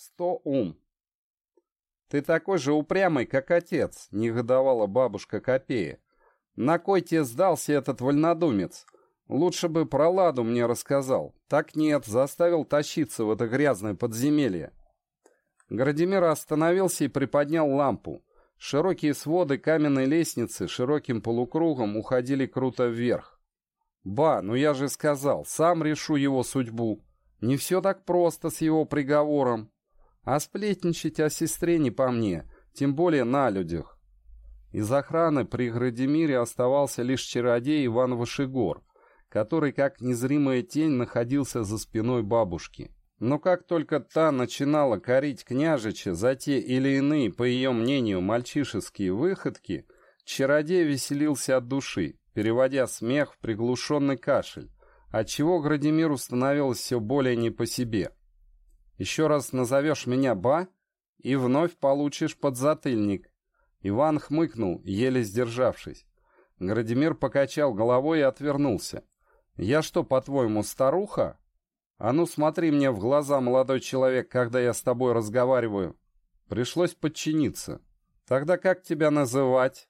сто ум. «Ты такой же упрямый, как отец», — негодовала бабушка Копея. «На кой тебе сдался этот вольнодумец? Лучше бы про Ладу мне рассказал. Так нет, заставил тащиться в это грязное подземелье». Градимир остановился и приподнял лампу. Широкие своды каменной лестницы широким полукругом уходили круто вверх. «Ба, ну я же сказал, сам решу его судьбу. Не все так просто с его приговором. А сплетничать о сестре не по мне, тем более на людях». Из охраны при Градимире оставался лишь чародей Иван Вышегор, который, как незримая тень, находился за спиной бабушки. Но как только та начинала корить княжича за те или иные, по ее мнению, мальчишеские выходки, чародей веселился от души, переводя смех в приглушенный кашель, отчего Градимиру становилось все более не по себе. «Еще раз назовешь меня Ба, и вновь получишь подзатыльник». Иван хмыкнул, еле сдержавшись. Градимир покачал головой и отвернулся. «Я что, по-твоему, старуха?» «А ну смотри мне в глаза, молодой человек, когда я с тобой разговариваю». Пришлось подчиниться. «Тогда как тебя называть?»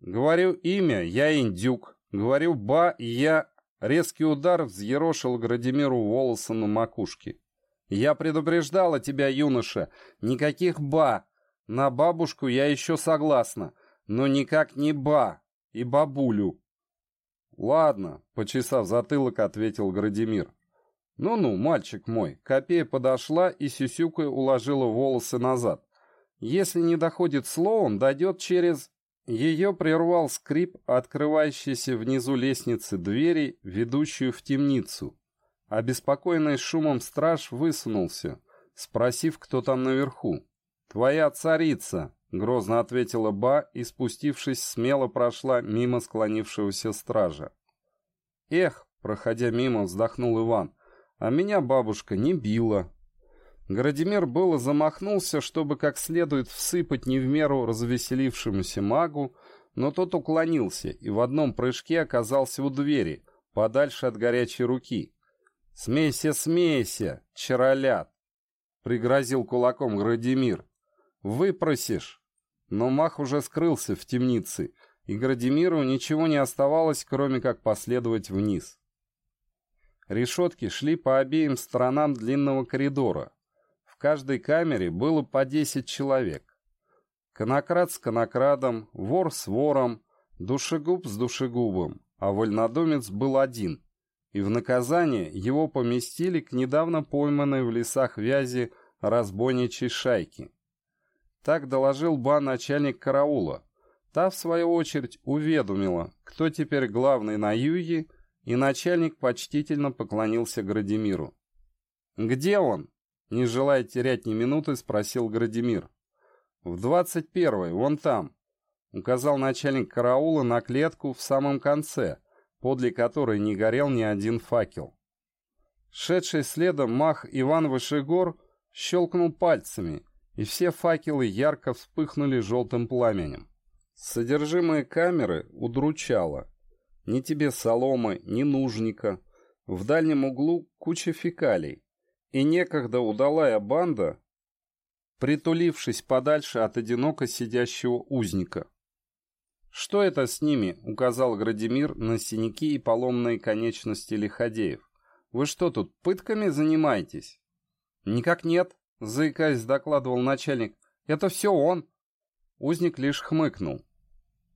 «Говорю имя, я индюк. Говорю ба, я...» Резкий удар взъерошил Градимиру волосы на макушке. «Я предупреждала тебя, юноша, никаких ба. На бабушку я еще согласна, но никак не ба и бабулю». «Ладно», — почесав затылок, ответил Градимир. «Ну-ну, мальчик мой». Копея подошла и сюсюкой уложила волосы назад. «Если не доходит словом, дойдет через...» Ее прервал скрип открывающейся внизу лестницы двери, ведущую в темницу. Обеспокоенный шумом страж высунулся, спросив, кто там наверху. «Твоя царица», — грозно ответила Ба и, спустившись, смело прошла мимо склонившегося стража. «Эх», — проходя мимо, вздохнул Иван, а меня бабушка не била. Градимир было замахнулся, чтобы как следует всыпать не в меру развеселившемуся магу, но тот уклонился и в одном прыжке оказался у двери, подальше от горячей руки. «Смейся, смейся, чаролят!» — пригрозил кулаком Градимир. «Выпросишь!» Но маг уже скрылся в темнице, и Градимиру ничего не оставалось, кроме как последовать вниз. Решетки шли по обеим сторонам длинного коридора. В каждой камере было по 10 человек. Конокрад с конокрадом, вор с вором, душегуб с душегубом, а вольнодумец был один. И в наказание его поместили к недавно пойманной в лесах вязи разбойничьей шайки. Так доложил ба начальник караула. Та, в свою очередь, уведомила, кто теперь главный на юге и начальник почтительно поклонился Градимиру. «Где он?» — не желая терять ни минуты, спросил Градимир. «В двадцать первой, вон там», — указал начальник караула на клетку в самом конце, подле которой не горел ни один факел. Шедший следом мах Иван Вышегор щелкнул пальцами, и все факелы ярко вспыхнули желтым пламенем. Содержимое камеры удручало — ни тебе соломы, ни нужника. В дальнем углу куча фекалий. И некогда удалая банда, притулившись подальше от одиноко сидящего узника. «Что это с ними?» — указал Градимир на синяки и поломные конечности лиходеев. «Вы что тут, пытками занимаетесь?» «Никак нет», — заикаясь, докладывал начальник. «Это все он». Узник лишь хмыкнул.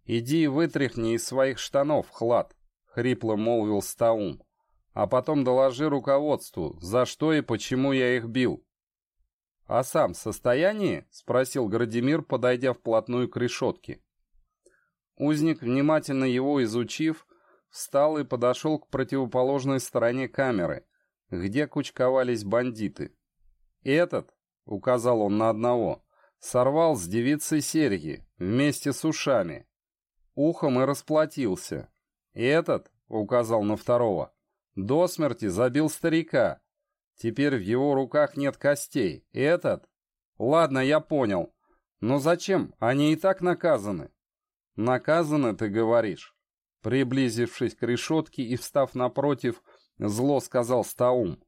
«Иди вытряхни из своих штанов, Хлад», — хрипло молвил Стаум. «А потом доложи руководству, за что и почему я их бил». «А сам в состоянии?» — спросил Градимир, подойдя вплотную к решетке. Узник, внимательно его изучив, встал и подошел к противоположной стороне камеры, где кучковались бандиты. «Этот», — указал он на одного, — сорвал с девицы серьги вместе с ушами ухом и расплатился. Этот, указал на второго, до смерти забил старика. Теперь в его руках нет костей. Этот? Ладно, я понял. Но зачем? Они и так наказаны. Наказаны, ты говоришь. Приблизившись к решетке и встав напротив, зло сказал Стаум.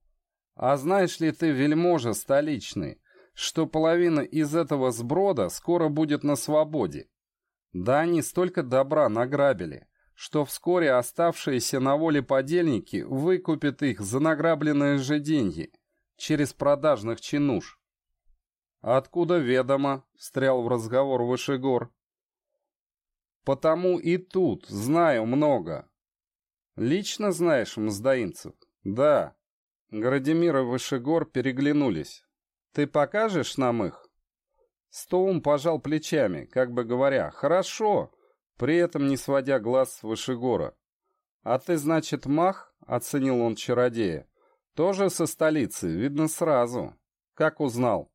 А знаешь ли ты, вельможа столичный, что половина из этого сброда скоро будет на свободе. Да они столько добра награбили, что вскоре оставшиеся на воле подельники выкупят их за награбленные же деньги через продажных чинуш. «Откуда ведомо?» — встрял в разговор Вышегор. «Потому и тут знаю много». «Лично знаешь мздоимцев?» «Да». Градимир и Вышегор переглянулись. «Ты покажешь нам их?» Стоун пожал плечами, как бы говоря, «Хорошо», при этом не сводя глаз с Вышегора. «А ты, значит, мах?» — оценил он чародея. «Тоже со столицы, видно сразу. Как узнал?»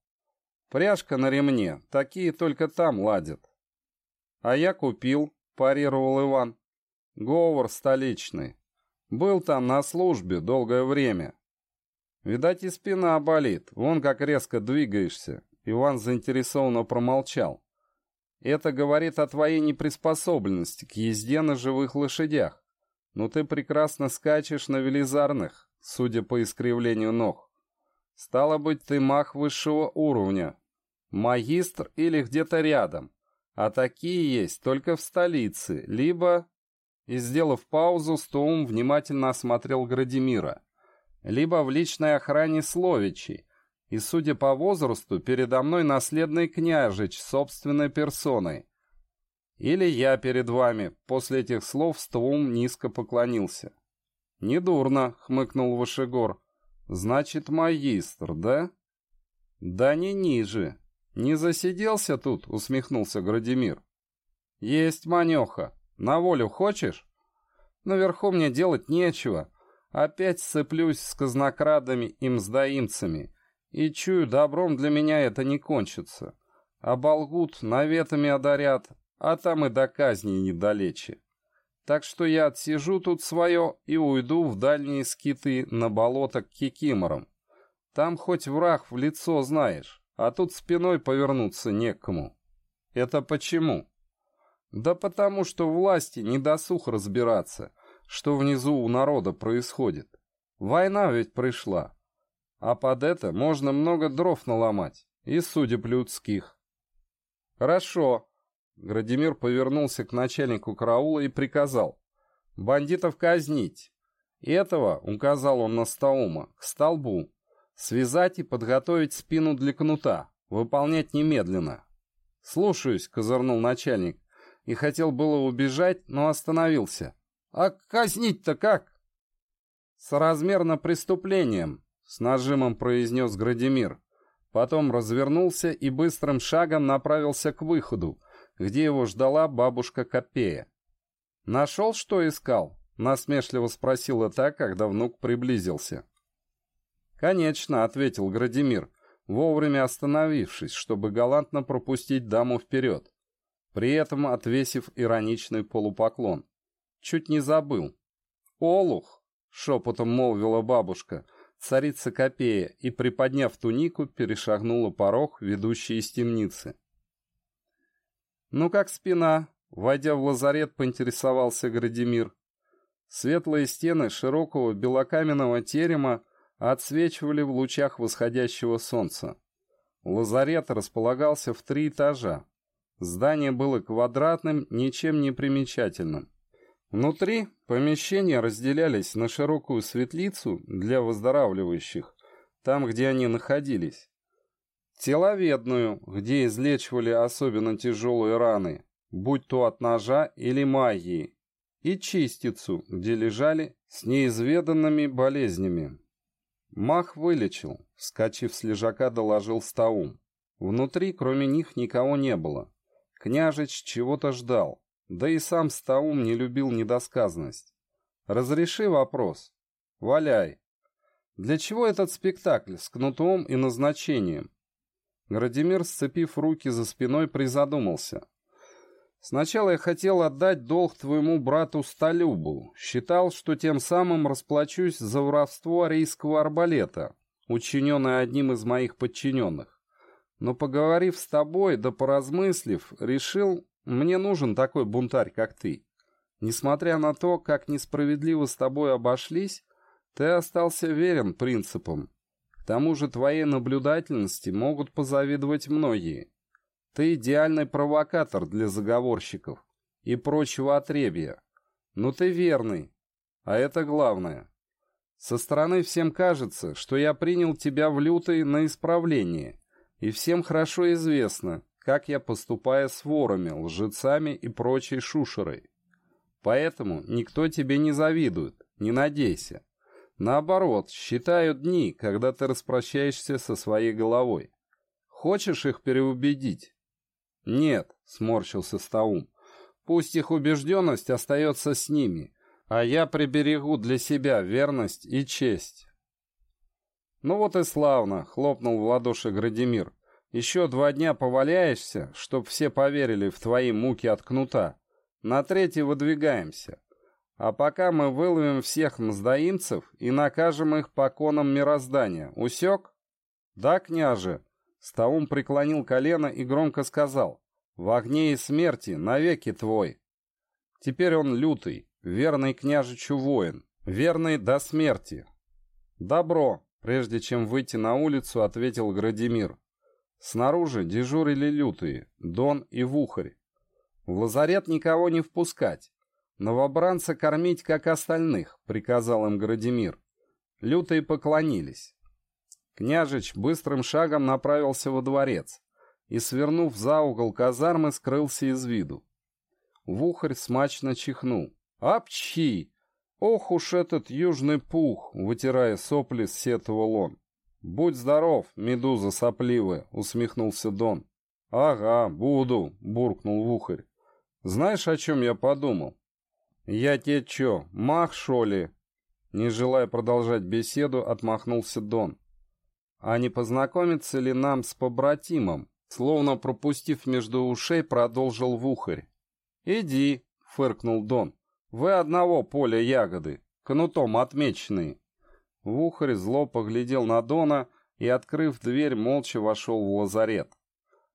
«Пряжка на ремне, такие только там ладят». «А я купил», — парировал Иван. «Говор столичный. Был там на службе долгое время. Видать, и спина болит, вон как резко двигаешься». Иван заинтересованно промолчал. Это говорит о твоей неприспособленности к езде на живых лошадях. Но ты прекрасно скачешь на велизарных, судя по искривлению ног. Стало быть, ты мах высшего уровня. Магистр или где-то рядом. А такие есть только в столице, либо... И, сделав паузу, Стоум внимательно осмотрел Градимира. Либо в личной охране Словичей, и, судя по возрасту, передо мной наследный княжич собственной персоной. Или я перед вами, после этих слов Ствум низко поклонился. «Недурно», — хмыкнул Вышегор. «Значит, магистр, да?» «Да не ниже. Не засиделся тут?» — усмехнулся Градимир. «Есть манеха. На волю хочешь?» «Наверху мне делать нечего. Опять сцеплюсь с казнокрадами и мздоимцами. И чую, добром для меня это не кончится. Оболгут, наветами одарят, а там и до казни недалече. Так что я отсижу тут свое и уйду в дальние скиты на болото к кикиморам. Там хоть враг в лицо знаешь, а тут спиной повернуться некому. Это почему? Да потому что власти не досух разбираться, что внизу у народа происходит. Война ведь пришла. А под это можно много дров наломать, и судеб людских. Хорошо. Градимир повернулся к начальнику караула и приказал. Бандитов казнить. Этого, указал он на Стаума, к столбу. Связать и подготовить спину для кнута. Выполнять немедленно. «Слушаюсь», — козырнул начальник. И хотел было убежать, но остановился. «А казнить-то как?» «Соразмерно преступлением», с нажимом произнес Градимир. Потом развернулся и быстрым шагом направился к выходу, где его ждала бабушка Копея. «Нашел, что искал?» — насмешливо спросила та, когда внук приблизился. «Конечно», — ответил Градимир, вовремя остановившись, чтобы галантно пропустить даму вперед, при этом отвесив ироничный полупоклон. «Чуть не забыл». «Олух!» — шепотом молвила бабушка, царица Копея и, приподняв тунику, перешагнула порог, ведущий из темницы. «Ну как спина?» — войдя в лазарет, поинтересовался Градимир. Светлые стены широкого белокаменного терема отсвечивали в лучах восходящего солнца. Лазарет располагался в три этажа. Здание было квадратным, ничем не примечательным. Внутри помещения разделялись на широкую светлицу для выздоравливающих, там, где они находились, теловедную, где излечивали особенно тяжелые раны, будь то от ножа или магии, и чистицу, где лежали с неизведанными болезнями. Мах вылечил, вскочив с лежака, доложил Стаум. Внутри, кроме них, никого не было. Княжич чего-то ждал. Да и сам Стаум не любил недосказанность. «Разреши вопрос. Валяй. Для чего этот спектакль с кнутом и назначением?» Градимир, сцепив руки за спиной, призадумался. «Сначала я хотел отдать долг твоему брату Столюбу. Считал, что тем самым расплачусь за воровство арийского арбалета, учиненное одним из моих подчиненных. Но поговорив с тобой, да поразмыслив, решил, мне нужен такой бунтарь, как ты. Несмотря на то, как несправедливо с тобой обошлись, ты остался верен принципам. К тому же твоей наблюдательности могут позавидовать многие. Ты идеальный провокатор для заговорщиков и прочего отребья. Но ты верный, а это главное. Со стороны всем кажется, что я принял тебя в лютый на исправление, и всем хорошо известно, как я поступаю с ворами, лжецами и прочей шушерой. Поэтому никто тебе не завидует, не надейся. Наоборот, считают дни, когда ты распрощаешься со своей головой. Хочешь их переубедить? Нет, сморщился Стаум. Пусть их убежденность остается с ними, а я приберегу для себя верность и честь. Ну вот и славно, хлопнул в ладоши Градимир. Еще два дня поваляешься, чтоб все поверили в твои муки от кнута. На третий выдвигаемся. А пока мы выловим всех мздоимцев и накажем их по конам мироздания. Усек? Да, княже. Стаум преклонил колено и громко сказал. В огне и смерти навеки твой. Теперь он лютый, верный княжичу воин, верный до смерти. Добро, прежде чем выйти на улицу, ответил Градимир. Снаружи дежурили лютые, Дон и Вухарь. В лазарет никого не впускать. «Новобранца кормить, как остальных», — приказал им Градимир. Лютые поклонились. Княжич быстрым шагом направился во дворец и, свернув за угол казармы, скрылся из виду. Вухарь смачно чихнул. «Апчхи! Ох уж этот южный пух!» — вытирая сопли, сетовал он. «Будь здоров, медуза сопливая!» — усмехнулся Дон. «Ага, буду!» — буркнул Вухарь. «Знаешь, о чем я подумал?» «Я те чё, мах, шо ли?» Не желая продолжать беседу, отмахнулся Дон. «А не познакомиться ли нам с побратимом?» Словно пропустив между ушей, продолжил Вухарь. «Иди», — фыркнул Дон. «Вы одного поля ягоды, кнутом отмеченные». Вухарь зло поглядел на Дона и, открыв дверь, молча вошел в лазарет.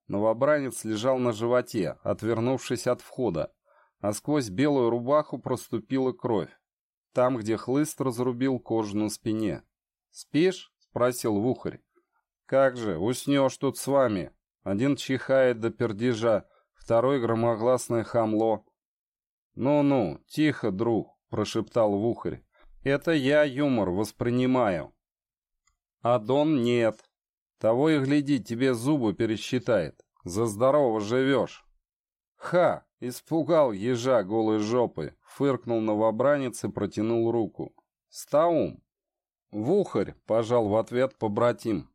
Новобранец лежал на животе, отвернувшись от входа а сквозь белую рубаху проступила кровь, там, где хлыст разрубил кожу на спине. «Спишь?» — спросил Вухарь. «Как же, уснешь тут с вами. Один чихает до пердежа, второй громогласное хамло». «Ну-ну, тихо, друг», — прошептал Вухарь. «Это я юмор воспринимаю». «А Дон нет. Того и гляди, тебе зубы пересчитает. За здорово живешь». «Ха!» Испугал ежа голой жопы, фыркнул новобранец и протянул руку. «Стаум!» «Вухарь!» — пожал в ответ побратим.